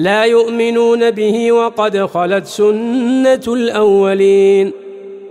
لا يؤمنون به وقد خلت سنة الأولين.